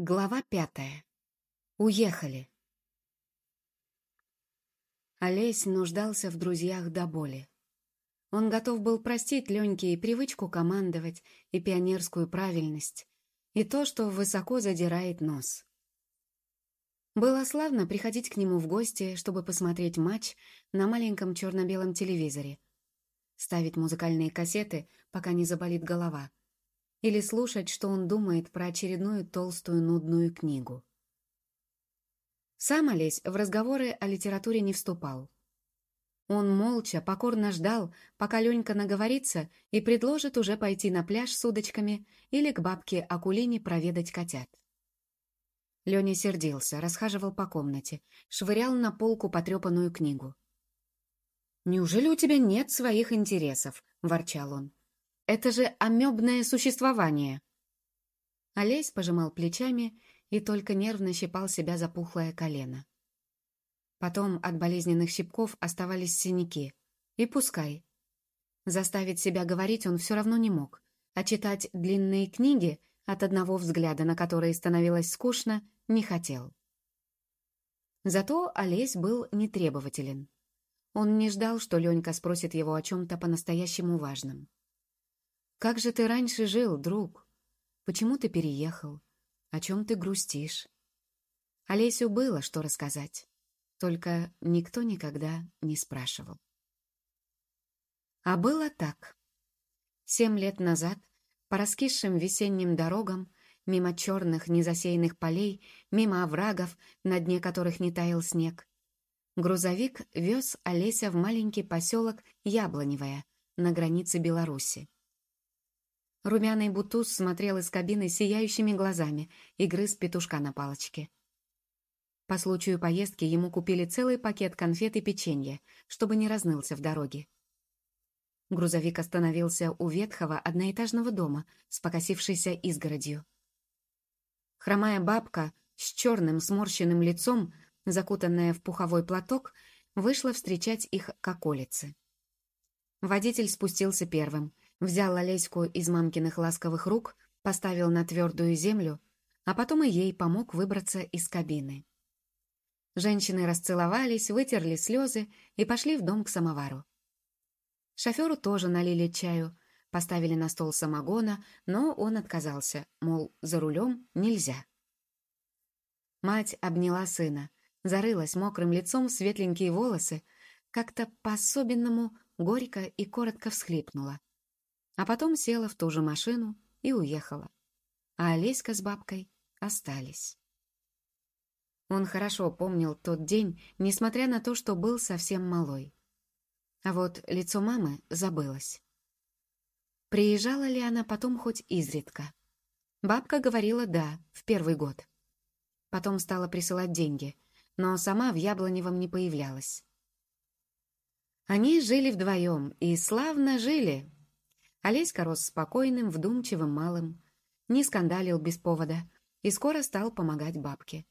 Глава пятая. Уехали. Олесь нуждался в друзьях до боли. Он готов был простить Леньке и привычку командовать, и пионерскую правильность, и то, что высоко задирает нос. Было славно приходить к нему в гости, чтобы посмотреть матч на маленьком черно-белом телевизоре, ставить музыкальные кассеты, пока не заболит голова — или слушать, что он думает про очередную толстую нудную книгу. Сам Олесь в разговоры о литературе не вступал. Он молча, покорно ждал, пока Ленька наговорится и предложит уже пойти на пляж с удочками или к бабке Акулине проведать котят. Леня сердился, расхаживал по комнате, швырял на полку потрепанную книгу. «Неужели у тебя нет своих интересов?» — ворчал он. Это же амебное существование!» Олесь пожимал плечами и только нервно щипал себя за пухлое колено. Потом от болезненных щипков оставались синяки. И пускай. Заставить себя говорить он все равно не мог, а читать длинные книги, от одного взгляда на которые становилось скучно, не хотел. Зато Олесь был нетребователен. Он не ждал, что Ленька спросит его о чем-то по-настоящему важном. Как же ты раньше жил, друг? Почему ты переехал? О чем ты грустишь? Олесю было что рассказать, только никто никогда не спрашивал. А было так. Семь лет назад по раскисшим весенним дорогам, мимо черных незасеянных полей, мимо оврагов, на дне которых не таял снег, грузовик вез Олеся в маленький поселок Яблоневое на границе Беларуси. Румяный Бутуз смотрел из кабины сияющими глазами и грыз петушка на палочке. По случаю поездки ему купили целый пакет конфет и печенья, чтобы не разнылся в дороге. Грузовик остановился у ветхого одноэтажного дома с покосившейся изгородью. Хромая бабка с черным сморщенным лицом, закутанная в пуховой платок, вышла встречать их к околице. Водитель спустился первым — Взял Олеську из мамкиных ласковых рук, поставил на твердую землю, а потом и ей помог выбраться из кабины. Женщины расцеловались, вытерли слезы и пошли в дом к самовару. Шоферу тоже налили чаю, поставили на стол самогона, но он отказался, мол, за рулем нельзя. Мать обняла сына, зарылась мокрым лицом в светленькие волосы, как-то по-особенному горько и коротко всхлипнула а потом села в ту же машину и уехала. А Олеська с бабкой остались. Он хорошо помнил тот день, несмотря на то, что был совсем малой. А вот лицо мамы забылось. Приезжала ли она потом хоть изредка? Бабка говорила «да» в первый год. Потом стала присылать деньги, но сама в Яблоневом не появлялась. Они жили вдвоем и славно жили, Олеська рос спокойным, вдумчивым, малым, не скандалил без повода и скоро стал помогать бабке.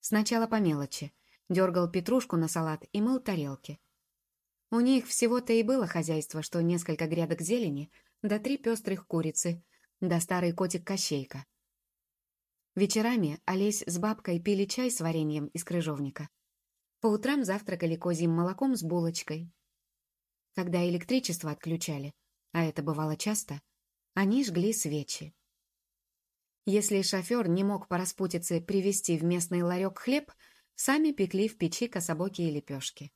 Сначала по мелочи, дергал петрушку на салат и мыл тарелки. У них всего-то и было хозяйство, что несколько грядок зелени, да три пестрых курицы, да старый котик-кощейка. Вечерами Олесь с бабкой пили чай с вареньем из крыжовника. По утрам завтракали козьим молоком с булочкой. Когда электричество отключали, а это бывало часто, они жгли свечи. Если шофер не мог по распутице привезти в местный ларек хлеб, сами пекли в печи кособокие лепешки.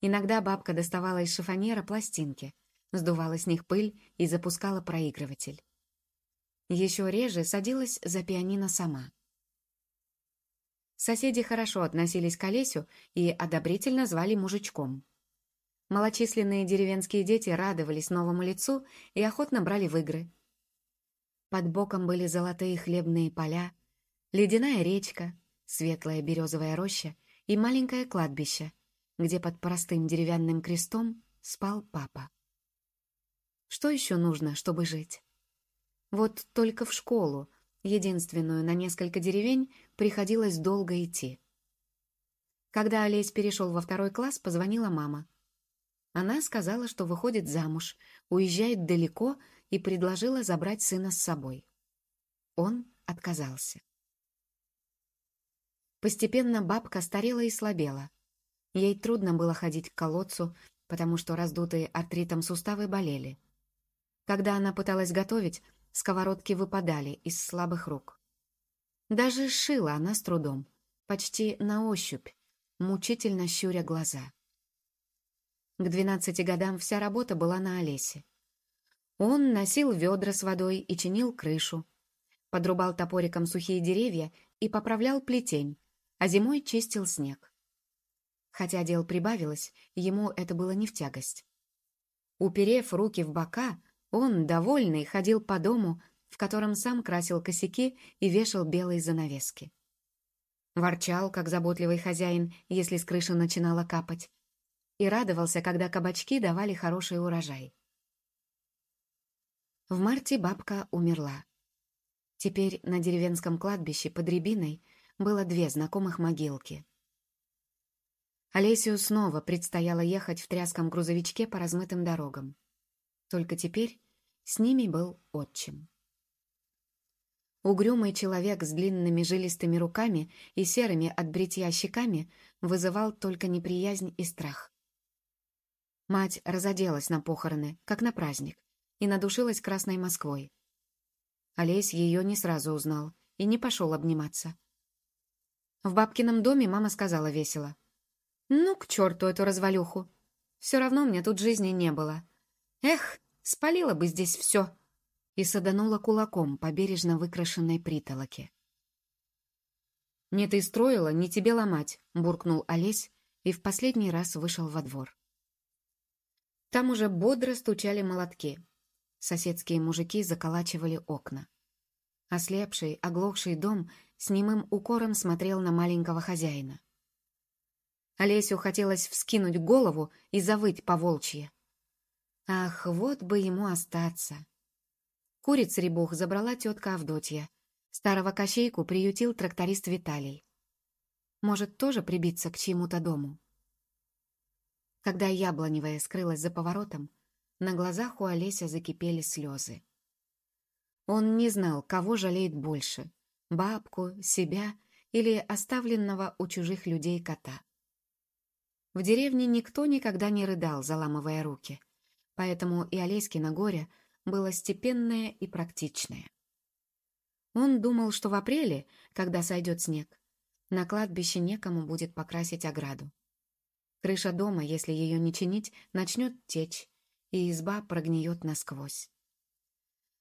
Иногда бабка доставала из шифоньера пластинки, сдувала с них пыль и запускала проигрыватель. Еще реже садилась за пианино сама. Соседи хорошо относились к Олесю и одобрительно звали мужичком. Малочисленные деревенские дети радовались новому лицу и охотно брали в игры. Под боком были золотые хлебные поля, ледяная речка, светлая березовая роща и маленькое кладбище, где под простым деревянным крестом спал папа. Что еще нужно, чтобы жить? Вот только в школу, единственную на несколько деревень, приходилось долго идти. Когда Олесь перешел во второй класс, позвонила мама. Она сказала, что выходит замуж, уезжает далеко и предложила забрать сына с собой. Он отказался. Постепенно бабка старела и слабела. Ей трудно было ходить к колодцу, потому что раздутые артритом суставы болели. Когда она пыталась готовить, сковородки выпадали из слабых рук. Даже шила она с трудом, почти на ощупь, мучительно щуря глаза. К двенадцати годам вся работа была на Олесе. Он носил ведра с водой и чинил крышу, подрубал топориком сухие деревья и поправлял плетень, а зимой чистил снег. Хотя дел прибавилось, ему это было не в тягость. Уперев руки в бока, он, довольный, ходил по дому, в котором сам красил косяки и вешал белые занавески. Ворчал, как заботливый хозяин, если с крыши начинало капать, и радовался, когда кабачки давали хороший урожай. В марте бабка умерла. Теперь на деревенском кладбище под Рябиной было две знакомых могилки. Олесию снова предстояло ехать в тряском грузовичке по размытым дорогам. Только теперь с ними был отчим. Угрюмый человек с длинными жилистыми руками и серыми от бритья щеками вызывал только неприязнь и страх. Мать разоделась на похороны, как на праздник, и надушилась красной Москвой. Олесь ее не сразу узнал и не пошел обниматься. В бабкином доме мама сказала весело. «Ну, к черту эту развалюху! Все равно мне тут жизни не было. Эх, спалила бы здесь все!» И саданула кулаком по бережно выкрашенной притолоке. «Не ты строила, не тебе ломать», — буркнул Олесь и в последний раз вышел во двор. Там уже бодро стучали молотки. Соседские мужики заколачивали окна. Ослепший, оглохший дом с немым укором смотрел на маленького хозяина. Олесю хотелось вскинуть голову и завыть по волчье. Ах, вот бы ему остаться. Куриц ребух забрала тетка Авдотья. Старого кощейку приютил тракторист Виталий. Может, тоже прибиться к чьему-то дому? Когда яблоневая скрылась за поворотом, на глазах у Олеся закипели слезы. Он не знал, кого жалеет больше — бабку, себя или оставленного у чужих людей кота. В деревне никто никогда не рыдал, заламывая руки, поэтому и Олеськино горе было степенное и практичное. Он думал, что в апреле, когда сойдет снег, на кладбище некому будет покрасить ограду. Крыша дома, если ее не чинить, начнет течь, и изба прогниет насквозь.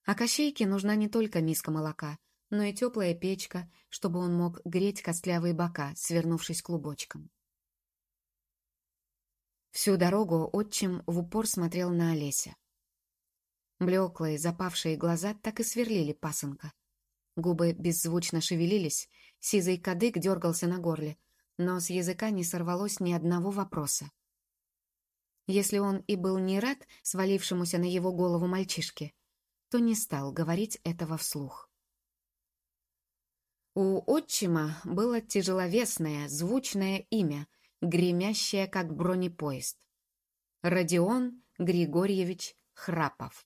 А Кощейке нужна не только миска молока, но и теплая печка, чтобы он мог греть костлявые бока, свернувшись клубочком. Всю дорогу отчим в упор смотрел на Олеся. Блеклые, запавшие глаза так и сверлили пасынка. Губы беззвучно шевелились, сизый кадык дергался на горле, но с языка не сорвалось ни одного вопроса. Если он и был не рад свалившемуся на его голову мальчишке, то не стал говорить этого вслух. У отчима было тяжеловесное, звучное имя, гремящее, как бронепоезд. Родион Григорьевич Храпов.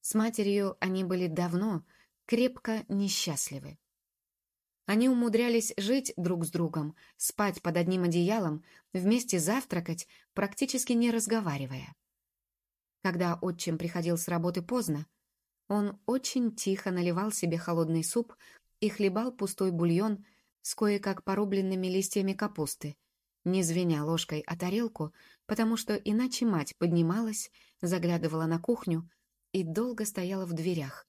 С матерью они были давно, крепко несчастливы. Они умудрялись жить друг с другом, спать под одним одеялом, вместе завтракать, практически не разговаривая. Когда отчим приходил с работы поздно, он очень тихо наливал себе холодный суп и хлебал пустой бульон с кое-как порубленными листьями капусты, не звеня ложкой о тарелку, потому что иначе мать поднималась, заглядывала на кухню и долго стояла в дверях,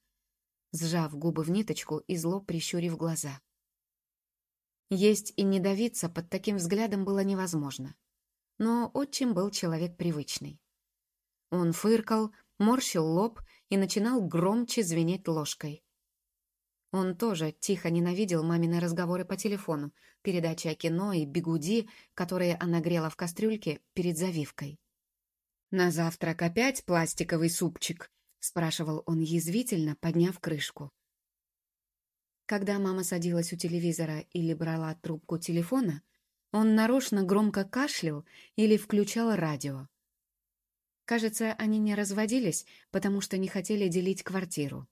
сжав губы в ниточку и зло прищурив глаза. Есть и не давиться под таким взглядом было невозможно. Но отчим был человек привычный. Он фыркал, морщил лоб и начинал громче звенеть ложкой. Он тоже тихо ненавидел мамины разговоры по телефону, передачи о кино и бигуди, которые она грела в кастрюльке перед завивкой. «На завтрак опять пластиковый супчик?» — спрашивал он язвительно, подняв крышку. Когда мама садилась у телевизора или брала трубку телефона, он нарочно громко кашлял или включал радио. Кажется, они не разводились, потому что не хотели делить квартиру.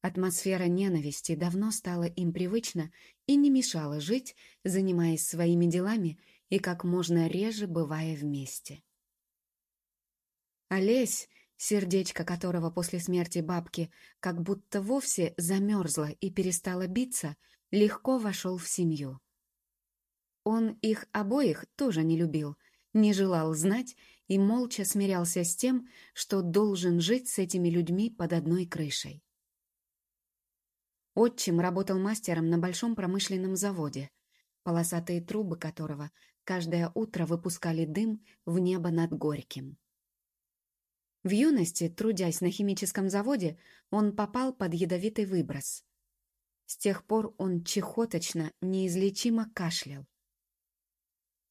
Атмосфера ненависти давно стала им привычна и не мешала жить, занимаясь своими делами и как можно реже бывая вместе. Олесь, сердечко которого после смерти бабки как будто вовсе замерзло и перестало биться, легко вошел в семью. Он их обоих тоже не любил, не желал знать и молча смирялся с тем, что должен жить с этими людьми под одной крышей. Отчим работал мастером на большом промышленном заводе, полосатые трубы которого каждое утро выпускали дым в небо над Горьким. В юности, трудясь на химическом заводе, он попал под ядовитый выброс. С тех пор он чехоточно, неизлечимо кашлял.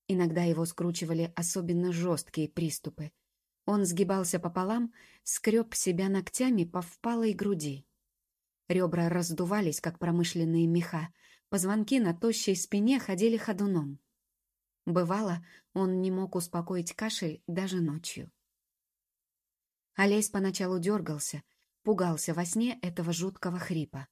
Иногда его скручивали особенно жесткие приступы. Он сгибался пополам, скреб себя ногтями по впалой груди. Ребра раздувались, как промышленные меха, позвонки на тощей спине ходили ходуном. Бывало, он не мог успокоить кашель даже ночью. Олесь поначалу дергался, пугался во сне этого жуткого хрипа.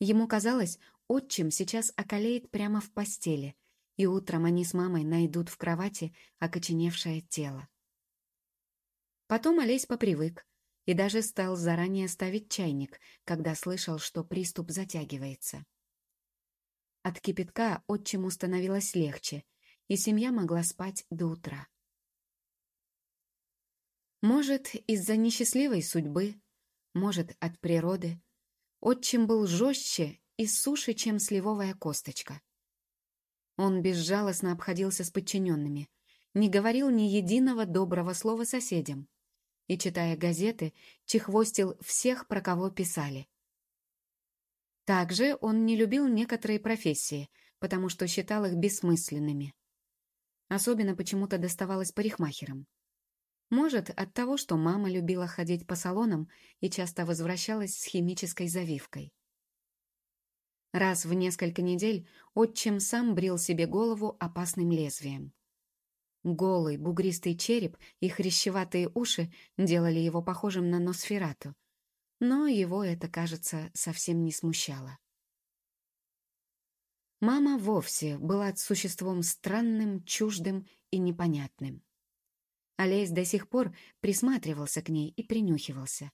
Ему казалось, отчим сейчас околеет прямо в постели, и утром они с мамой найдут в кровати окоченевшее тело. Потом Олесь попривык и даже стал заранее ставить чайник, когда слышал, что приступ затягивается. От кипятка отчиму становилось легче, и семья могла спать до утра. Может, из-за несчастливой судьбы, может, от природы. Отчим был жестче и суше, чем сливовая косточка. Он безжалостно обходился с подчиненными, не говорил ни единого доброго слова соседям и, читая газеты, чехвостил всех, про кого писали. Также он не любил некоторые профессии, потому что считал их бессмысленными. Особенно почему-то доставалось парикмахерам. Может, от того, что мама любила ходить по салонам и часто возвращалась с химической завивкой. Раз в несколько недель отчим сам брил себе голову опасным лезвием. Голый, бугристый череп и хрящеватые уши делали его похожим на Носферату, но его это, кажется, совсем не смущало. Мама вовсе была существом странным, чуждым и непонятным. Олесь до сих пор присматривался к ней и принюхивался.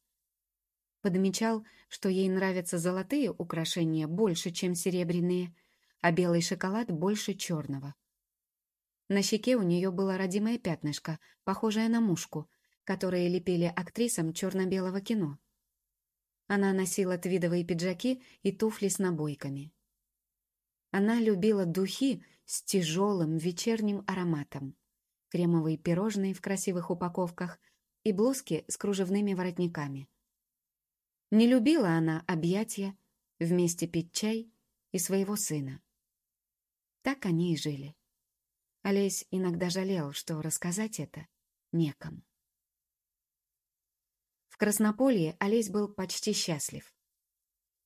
Подмечал, что ей нравятся золотые украшения больше, чем серебряные, а белый шоколад больше черного. На щеке у нее было родимое пятнышко, похожее на мушку, которое лепили актрисам черно-белого кино. Она носила твидовые пиджаки и туфли с набойками. Она любила духи с тяжелым вечерним ароматом кремовые пирожные в красивых упаковках и блузки с кружевными воротниками. Не любила она объятия, вместе пить чай и своего сына. Так они и жили. Олесь иногда жалел, что рассказать это некому. В Краснополье Олесь был почти счастлив.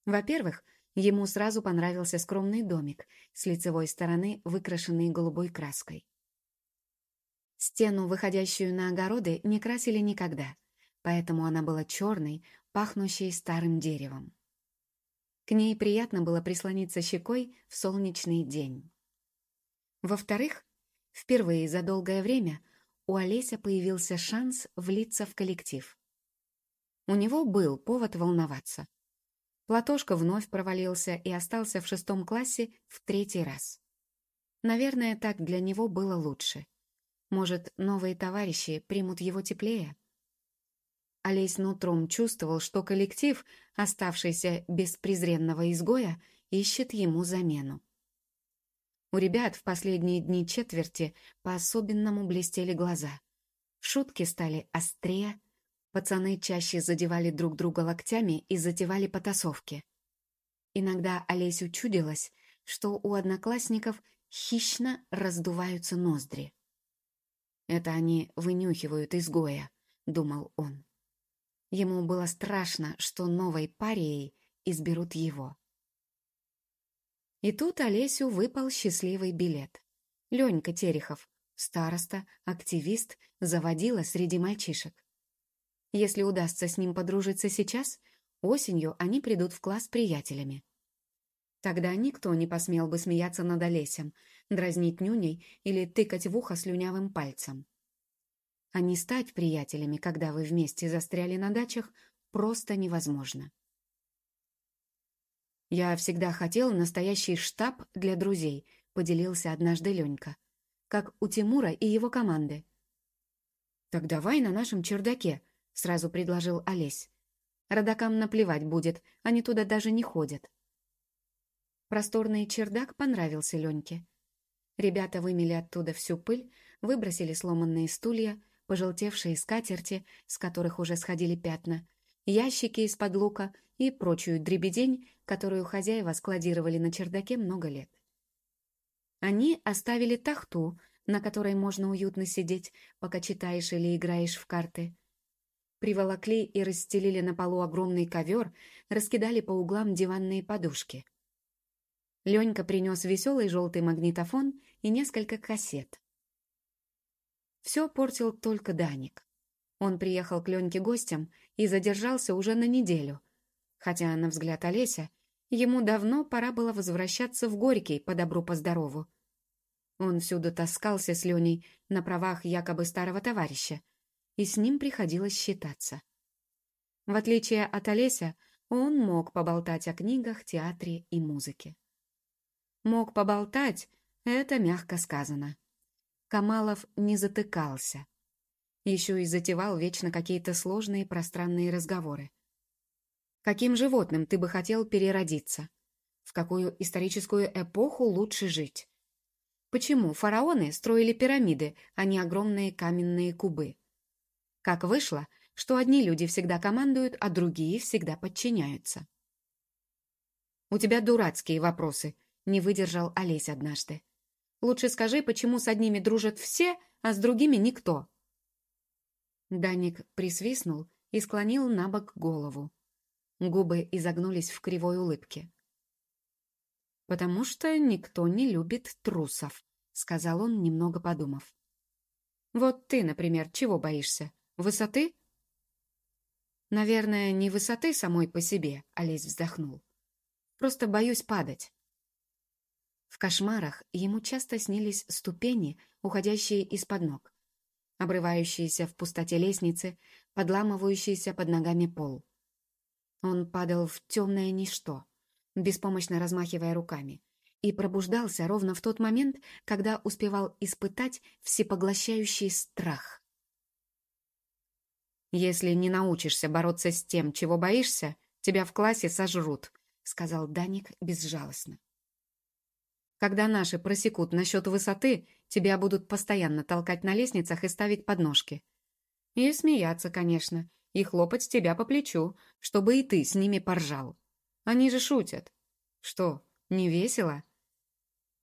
Во-первых, ему сразу понравился скромный домик с лицевой стороны, выкрашенный голубой краской. Стену, выходящую на огороды, не красили никогда, поэтому она была черной, пахнущей старым деревом. К ней приятно было прислониться щекой в солнечный день. Во-вторых, впервые за долгое время у Олеся появился шанс влиться в коллектив. У него был повод волноваться. Платошка вновь провалился и остался в шестом классе в третий раз. Наверное, так для него было лучше. Может, новые товарищи примут его теплее? Олесь нутром чувствовал, что коллектив, оставшийся без презренного изгоя, ищет ему замену. У ребят в последние дни четверти по-особенному блестели глаза. Шутки стали острее, пацаны чаще задевали друг друга локтями и затевали потасовки. Иногда Олесю чудилось, что у одноклассников хищно раздуваются ноздри. Это они вынюхивают изгоя, думал он. Ему было страшно, что новой парией изберут его. И тут Олесю выпал счастливый билет. Ленька Терехов, староста, активист, заводила среди мальчишек. Если удастся с ним подружиться сейчас, Осенью они придут в класс приятелями. Тогда никто не посмел бы смеяться над Олесем, дразнить нюней или тыкать в ухо слюнявым пальцем. А не стать приятелями, когда вы вместе застряли на дачах, просто невозможно. «Я всегда хотел настоящий штаб для друзей», — поделился однажды Ленька. «Как у Тимура и его команды». «Так давай на нашем чердаке», — сразу предложил Олесь. «Родакам наплевать будет, они туда даже не ходят». Просторный чердак понравился Леньке. Ребята вымели оттуда всю пыль, выбросили сломанные стулья, пожелтевшие скатерти, с которых уже сходили пятна, ящики из-под лука и прочую дребедень, которую хозяева складировали на чердаке много лет. Они оставили тахту, на которой можно уютно сидеть, пока читаешь или играешь в карты. Приволокли и расстелили на полу огромный ковер, раскидали по углам диванные подушки. Ленька принес веселый желтый магнитофон и несколько кассет. Все портил только Даник. Он приехал к Леньке гостем и задержался уже на неделю, хотя, на взгляд Олеся, ему давно пора было возвращаться в Горький по добру по здорову. Он всюду таскался с Леней на правах якобы старого товарища, и с ним приходилось считаться. В отличие от Олеся, он мог поболтать о книгах, театре и музыке. Мог поболтать, это мягко сказано. Камалов не затыкался. Еще и затевал вечно какие-то сложные пространные разговоры. Каким животным ты бы хотел переродиться? В какую историческую эпоху лучше жить? Почему фараоны строили пирамиды, а не огромные каменные кубы? Как вышло, что одни люди всегда командуют, а другие всегда подчиняются? «У тебя дурацкие вопросы», — не выдержал Олесь однажды. «Лучше скажи, почему с одними дружат все, а с другими никто?» Даник присвистнул и склонил на бок голову. Губы изогнулись в кривой улыбке. «Потому что никто не любит трусов», — сказал он, немного подумав. «Вот ты, например, чего боишься? Высоты?» «Наверное, не высоты самой по себе», — Олесь вздохнул. «Просто боюсь падать». В кошмарах ему часто снились ступени, уходящие из-под ног, обрывающиеся в пустоте лестницы, подламывающиеся под ногами пол. Он падал в темное ничто, беспомощно размахивая руками, и пробуждался ровно в тот момент, когда успевал испытать всепоглощающий страх. «Если не научишься бороться с тем, чего боишься, тебя в классе сожрут», — сказал Даник безжалостно. «Когда наши просекут насчет высоты, тебя будут постоянно толкать на лестницах и ставить подножки. И смеяться, конечно, и хлопать тебя по плечу, чтобы и ты с ними поржал. Они же шутят. Что, не весело?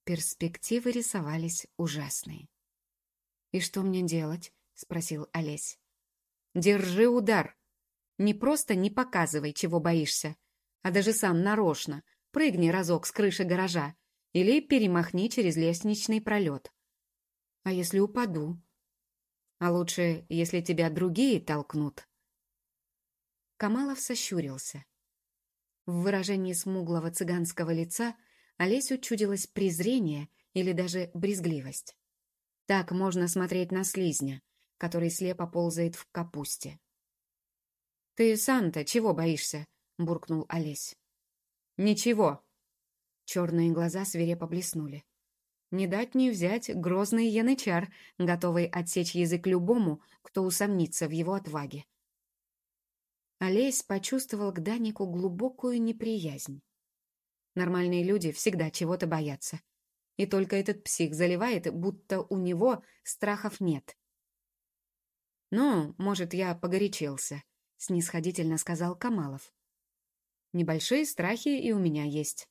Перспективы рисовались ужасные. «И что мне делать?» — спросил Олесь. «Держи удар. Не просто не показывай, чего боишься, а даже сам нарочно. Прыгни разок с крыши гаража или перемахни через лестничный пролет. А если упаду? А лучше, если тебя другие толкнут. Камалов сощурился. В выражении смуглого цыганского лица Олесю чудилось презрение или даже брезгливость. Так можно смотреть на слизня, который слепо ползает в капусте. «Ты сам-то чего боишься?» — буркнул Олесь. «Ничего». Черные глаза свирепо блеснули. Не дать не взять грозный янычар, готовый отсечь язык любому, кто усомнится в его отваге. Олесь почувствовал к Данику глубокую неприязнь. Нормальные люди всегда чего-то боятся. И только этот псих заливает, будто у него страхов нет. «Ну, может, я погорячился», — снисходительно сказал Камалов. «Небольшие страхи и у меня есть.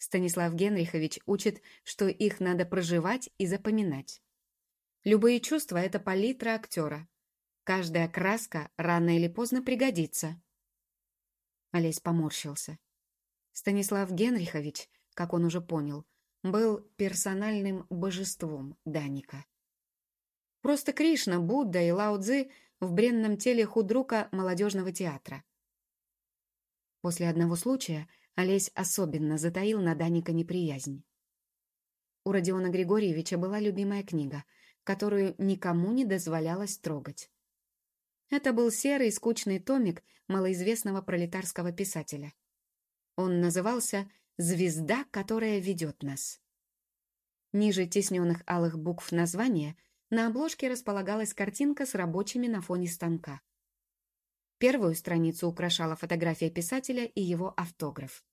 Станислав Генрихович учит, что их надо проживать и запоминать. Любые чувства — это палитра актера, Каждая краска рано или поздно пригодится. Олесь поморщился. Станислав Генрихович, как он уже понял, был персональным божеством Даника. Просто Кришна, Будда и Лао Цзы в бренном теле худрука молодежного театра. После одного случая Олесь особенно затаил на Даника неприязнь. У Родиона Григорьевича была любимая книга, которую никому не дозволялось трогать. Это был серый скучный томик малоизвестного пролетарского писателя. Он назывался «Звезда, которая ведет нас». Ниже тесненных алых букв названия на обложке располагалась картинка с рабочими на фоне станка. Первую страницу украшала фотография писателя и его автограф.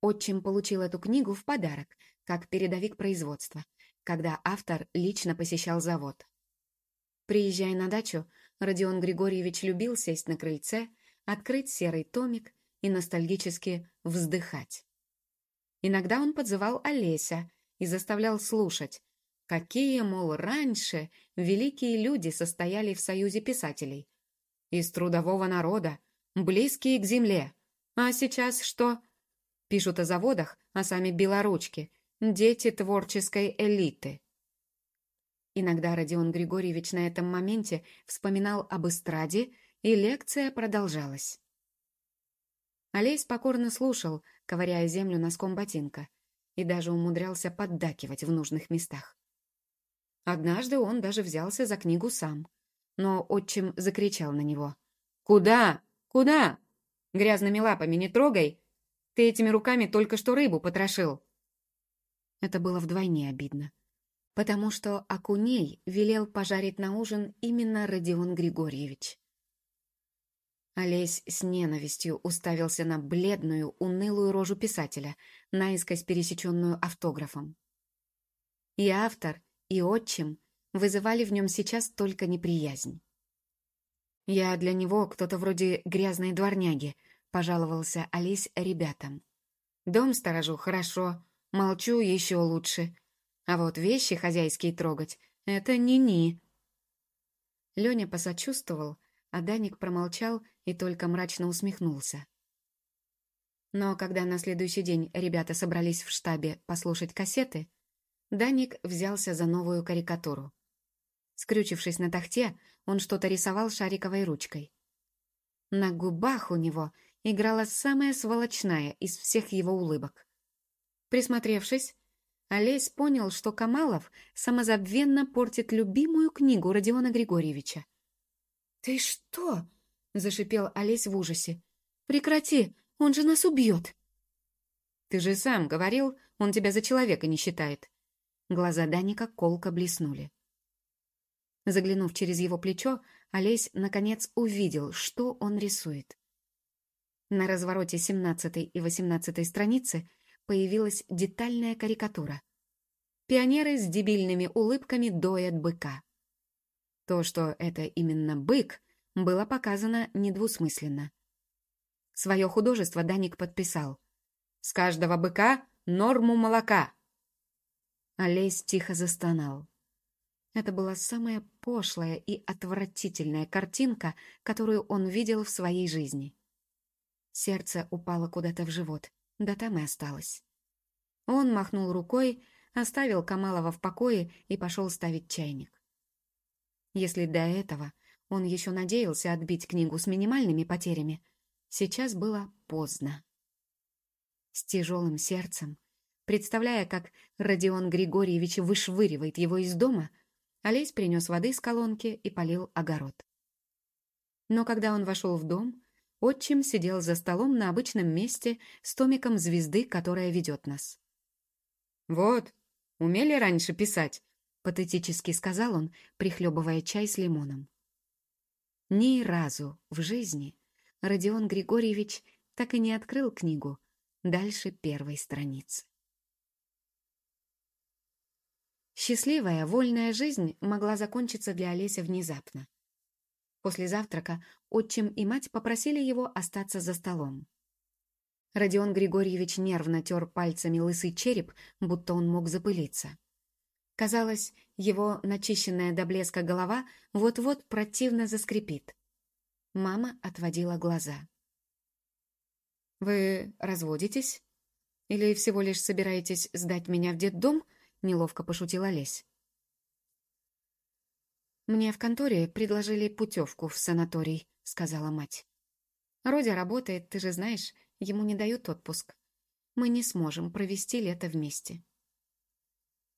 Отчим получил эту книгу в подарок, как передовик производства, когда автор лично посещал завод. Приезжая на дачу, Родион Григорьевич любил сесть на крыльце, открыть серый томик и ностальгически вздыхать. Иногда он подзывал Олеся и заставлял слушать, какие, мол, раньше великие люди состояли в союзе писателей. Из трудового народа, близкие к земле. А сейчас что? Пишут о заводах, а сами белоручки, дети творческой элиты. Иногда Родион Григорьевич на этом моменте вспоминал об эстраде, и лекция продолжалась. Олесь покорно слушал, ковыряя землю носком ботинка, и даже умудрялся поддакивать в нужных местах. Однажды он даже взялся за книгу сам, но отчим закричал на него. «Куда? Куда? Грязными лапами не трогай! Ты этими руками только что рыбу потрошил!» Это было вдвойне обидно, потому что окуней велел пожарить на ужин именно Родион Григорьевич. Олесь с ненавистью уставился на бледную, унылую рожу писателя, наискось пересеченную автографом. И автор, и отчим вызывали в нем сейчас только неприязнь. «Я для него кто-то вроде грязной дворняги», — пожаловался Олесь ребятам. «Дом сторожу хорошо, молчу еще лучше. А вот вещи хозяйские трогать — это ни-ни». Леня посочувствовал, а Даник промолчал и только мрачно усмехнулся. Но когда на следующий день ребята собрались в штабе послушать кассеты, Даник взялся за новую карикатуру. Скрючившись на тахте, он что-то рисовал шариковой ручкой. На губах у него играла самая сволочная из всех его улыбок. Присмотревшись, Олесь понял, что Камалов самозабвенно портит любимую книгу Родиона Григорьевича. «Ты что?» — зашипел Олесь в ужасе. «Прекрати, он же нас убьет!» «Ты же сам говорил, он тебя за человека не считает». Глаза Даника колко блеснули. Заглянув через его плечо, Олесь, наконец, увидел, что он рисует. На развороте 17 и 18 страницы появилась детальная карикатура. Пионеры с дебильными улыбками доят быка. То, что это именно бык, было показано недвусмысленно. Свое художество Даник подписал. «С каждого быка норму молока!» Олесь тихо застонал. Это была самая пошлая и отвратительная картинка, которую он видел в своей жизни. Сердце упало куда-то в живот, да там и осталось. Он махнул рукой, оставил Камалова в покое и пошел ставить чайник. Если до этого он еще надеялся отбить книгу с минимальными потерями, сейчас было поздно. С тяжелым сердцем, представляя, как Родион Григорьевич вышвыривает его из дома, Олесь принес воды из колонки и полил огород. Но когда он вошел в дом, отчим сидел за столом на обычном месте с томиком звезды, которая ведет нас. «Вот, умели раньше писать?» — патетически сказал он, прихлебывая чай с лимоном. Ни разу в жизни Родион Григорьевич так и не открыл книгу дальше первой страницы. Счастливая, вольная жизнь могла закончиться для Олеся внезапно. После завтрака отчим и мать попросили его остаться за столом. Родион Григорьевич нервно тер пальцами лысый череп, будто он мог запылиться. Казалось, его начищенная до блеска голова вот-вот противно заскрипит. Мама отводила глаза. «Вы разводитесь? Или всего лишь собираетесь сдать меня в детдом?» — неловко пошутила Лесь. «Мне в конторе предложили путевку в санаторий», — сказала мать. Родя работает, ты же знаешь, ему не дают отпуск. Мы не сможем провести лето вместе».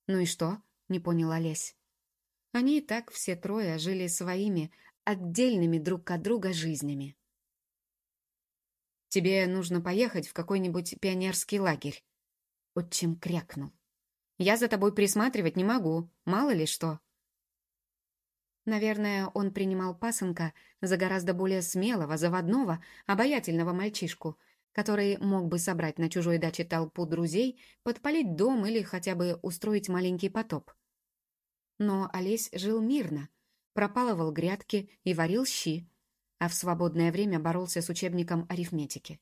«Ну и что?» — не поняла Олесь. Они и так все трое жили своими, отдельными друг от друга жизнями. «Тебе нужно поехать в какой-нибудь пионерский лагерь», — отчим крякнул. «Я за тобой присматривать не могу, мало ли что». Наверное, он принимал пасынка за гораздо более смелого, заводного, обаятельного мальчишку, который мог бы собрать на чужой даче толпу друзей, подпалить дом или хотя бы устроить маленький потоп. Но Олесь жил мирно, пропалывал грядки и варил щи, а в свободное время боролся с учебником арифметики.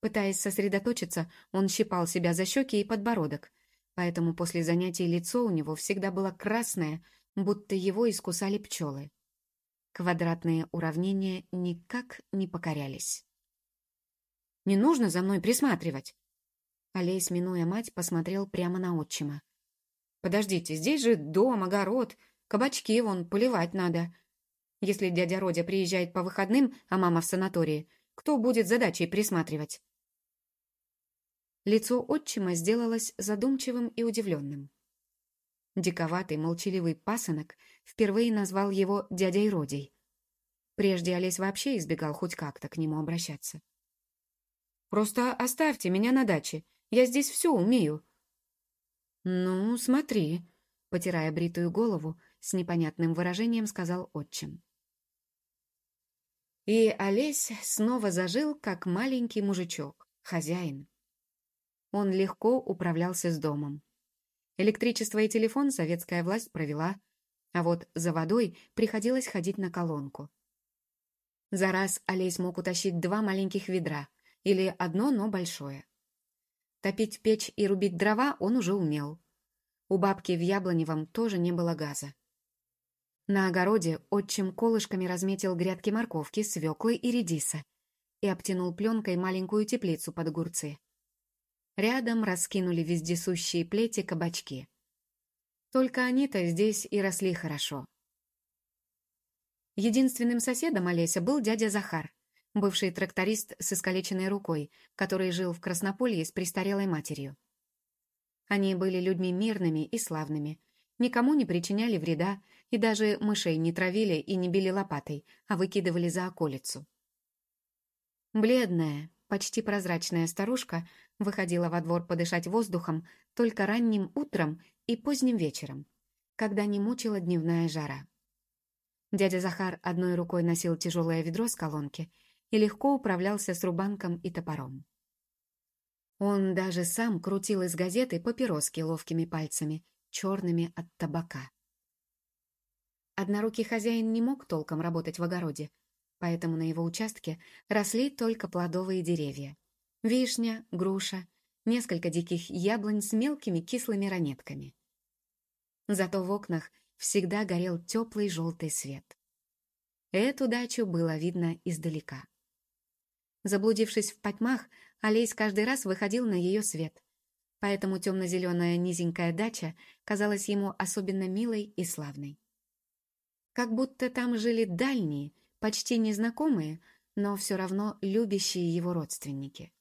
Пытаясь сосредоточиться, он щипал себя за щеки и подбородок, поэтому после занятий лицо у него всегда было красное, будто его искусали пчелы. Квадратные уравнения никак не покорялись. «Не нужно за мной присматривать!» Олесь, минуя мать, посмотрел прямо на отчима. «Подождите, здесь же дом, огород, кабачки вон, поливать надо. Если дядя Родя приезжает по выходным, а мама в санатории, кто будет задачей присматривать?» Лицо отчима сделалось задумчивым и удивленным. Диковатый, молчаливый пасынок впервые назвал его дядей Родей. Прежде Олесь вообще избегал хоть как-то к нему обращаться. «Просто оставьте меня на даче, я здесь все умею», «Ну, смотри», — потирая бритую голову, с непонятным выражением сказал отчим. И Олесь снова зажил, как маленький мужичок, хозяин. Он легко управлялся с домом. Электричество и телефон советская власть провела, а вот за водой приходилось ходить на колонку. За раз Олесь мог утащить два маленьких ведра, или одно, но большое. Топить печь и рубить дрова он уже умел. У бабки в Яблоневом тоже не было газа. На огороде отчим колышками разметил грядки морковки, свеклы и редиса и обтянул пленкой маленькую теплицу под огурцы. Рядом раскинули вездесущие плети кабачки. Только они-то здесь и росли хорошо. Единственным соседом Олеся был дядя Захар, бывший тракторист с искалеченной рукой, который жил в Краснополье с престарелой матерью. Они были людьми мирными и славными, никому не причиняли вреда и даже мышей не травили и не били лопатой, а выкидывали за околицу. Бледная, почти прозрачная старушка выходила во двор подышать воздухом только ранним утром и поздним вечером, когда не мучила дневная жара. Дядя Захар одной рукой носил тяжелое ведро с колонки и легко управлялся с рубанком и топором. Он даже сам крутил из газеты папироски ловкими пальцами, черными от табака. Однорукий хозяин не мог толком работать в огороде, поэтому на его участке росли только плодовые деревья. Вишня, груша, несколько диких яблонь с мелкими кислыми ранетками. Зато в окнах всегда горел теплый желтый свет. Эту дачу было видно издалека. Заблудившись в потьмах, Олесь каждый раз выходил на ее свет. Поэтому темно-зеленая низенькая дача казалась ему особенно милой и славной. Как будто там жили дальние, почти незнакомые, но все равно любящие его родственники.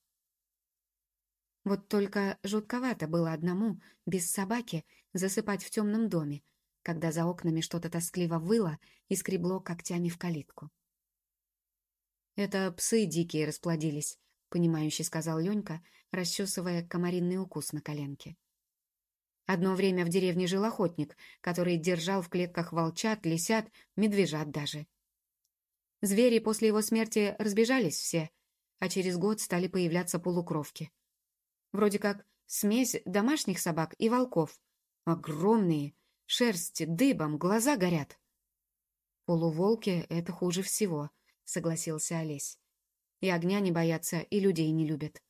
Вот только жутковато было одному, без собаки, засыпать в темном доме, когда за окнами что-то тоскливо выло и скребло когтями в калитку. «Это псы дикие расплодились», — понимающе сказал Ленька, расчесывая комаринный укус на коленке. Одно время в деревне жил охотник, который держал в клетках волчат, лисят, медвежат даже. Звери после его смерти разбежались все, а через год стали появляться полукровки. Вроде как смесь домашних собак и волков. Огромные, шерсти дыбом, глаза горят. Полуволки — это хуже всего — согласился Олесь. «И огня не боятся, и людей не любят».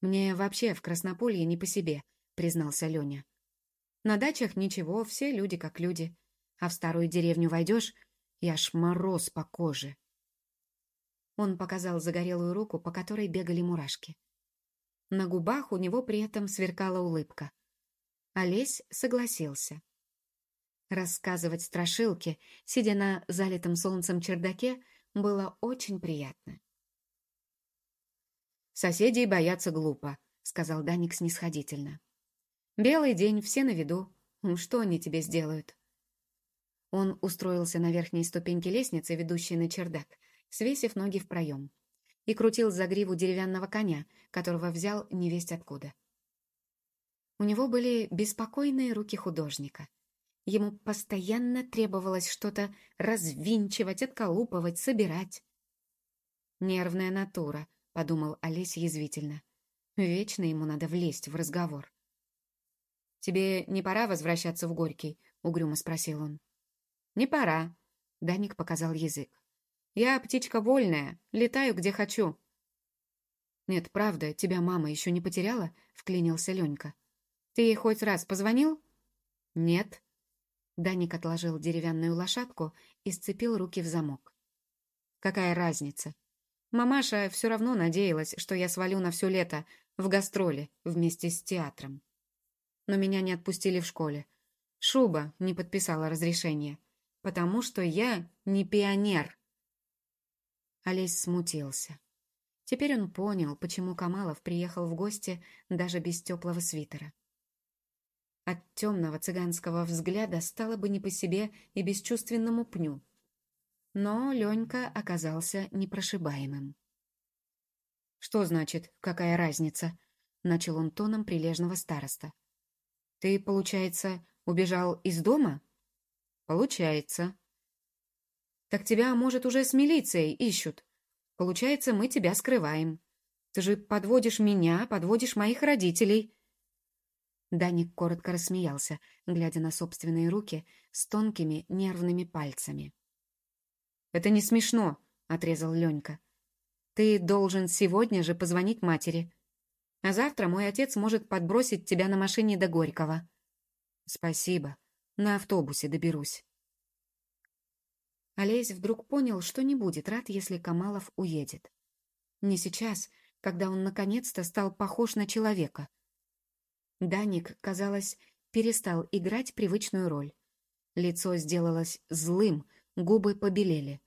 «Мне вообще в Краснополье не по себе», — признался Леня. «На дачах ничего, все люди как люди. А в старую деревню войдешь, и аж мороз по коже». Он показал загорелую руку, по которой бегали мурашки. На губах у него при этом сверкала улыбка. Олесь согласился. Рассказывать страшилки, сидя на залитом солнцем чердаке, было очень приятно. «Соседей бояться глупо», — сказал Даник снисходительно. «Белый день, все на виду. Что они тебе сделают?» Он устроился на верхней ступеньке лестницы, ведущей на чердак, свесив ноги в проем, и крутил за гриву деревянного коня, которого взял невесть откуда. У него были беспокойные руки художника. Ему постоянно требовалось что-то развинчивать, отколупывать, собирать. Нервная натура, — подумал Олесь язвительно. Вечно ему надо влезть в разговор. «Тебе не пора возвращаться в Горький?» — угрюмо спросил он. «Не пора», — Даник показал язык. «Я птичка вольная, летаю где хочу». «Нет, правда, тебя мама еще не потеряла?» — вклинился Ленька. «Ты ей хоть раз позвонил?» «Нет». Даник отложил деревянную лошадку и сцепил руки в замок. «Какая разница? Мамаша все равно надеялась, что я свалю на все лето в гастроли вместе с театром. Но меня не отпустили в школе. Шуба не подписала разрешение, потому что я не пионер. Олесь смутился. Теперь он понял, почему Камалов приехал в гости даже без теплого свитера. От темного цыганского взгляда стало бы не по себе и бесчувственному пню. Но Ленька оказался непрошибаемым. «Что значит, какая разница?» — начал он тоном прилежного староста. «Ты, получается, убежал из дома?» «Получается». «Так тебя, может, уже с милицией ищут. Получается, мы тебя скрываем. Ты же подводишь меня, подводишь моих родителей». Даник коротко рассмеялся, глядя на собственные руки с тонкими нервными пальцами. «Это не смешно», — отрезал Ленька. «Ты должен сегодня же позвонить матери. А завтра мой отец может подбросить тебя на машине до Горького». «Спасибо. На автобусе доберусь». Олесь вдруг понял, что не будет рад, если Камалов уедет. Не сейчас, когда он наконец-то стал похож на человека. Даник, казалось, перестал играть привычную роль. Лицо сделалось злым, губы побелели.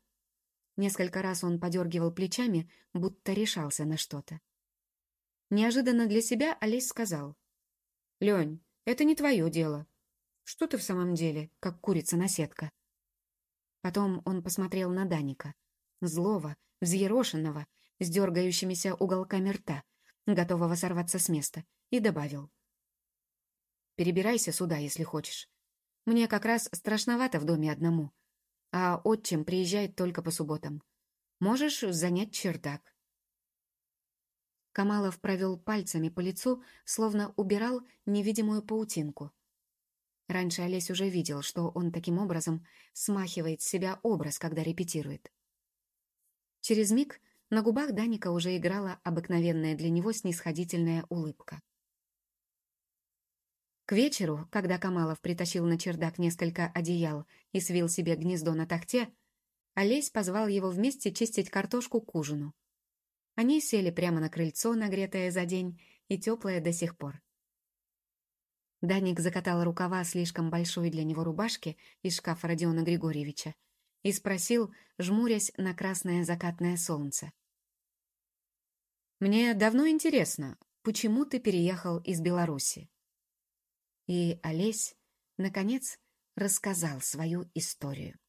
Несколько раз он подергивал плечами, будто решался на что-то. Неожиданно для себя Олесь сказал. «Лень, это не твое дело. Что ты в самом деле, как курица на сетка?» Потом он посмотрел на Даника. Злого, взъерошенного, с дергающимися уголками рта, готового сорваться с места, и добавил. «Перебирайся сюда, если хочешь. Мне как раз страшновато в доме одному а отчим приезжает только по субботам. Можешь занять чердак». Камалов провел пальцами по лицу, словно убирал невидимую паутинку. Раньше Олесь уже видел, что он таким образом смахивает с себя образ, когда репетирует. Через миг на губах Даника уже играла обыкновенная для него снисходительная улыбка. К вечеру, когда Камалов притащил на чердак несколько одеял и свил себе гнездо на тахте, Олесь позвал его вместе чистить картошку к ужину. Они сели прямо на крыльцо, нагретое за день и теплое до сих пор. Даник закатал рукава слишком большой для него рубашки из шкафа Родиона Григорьевича и спросил, жмурясь на красное закатное солнце. «Мне давно интересно, почему ты переехал из Беларуси?» И Олесь, наконец, рассказал свою историю.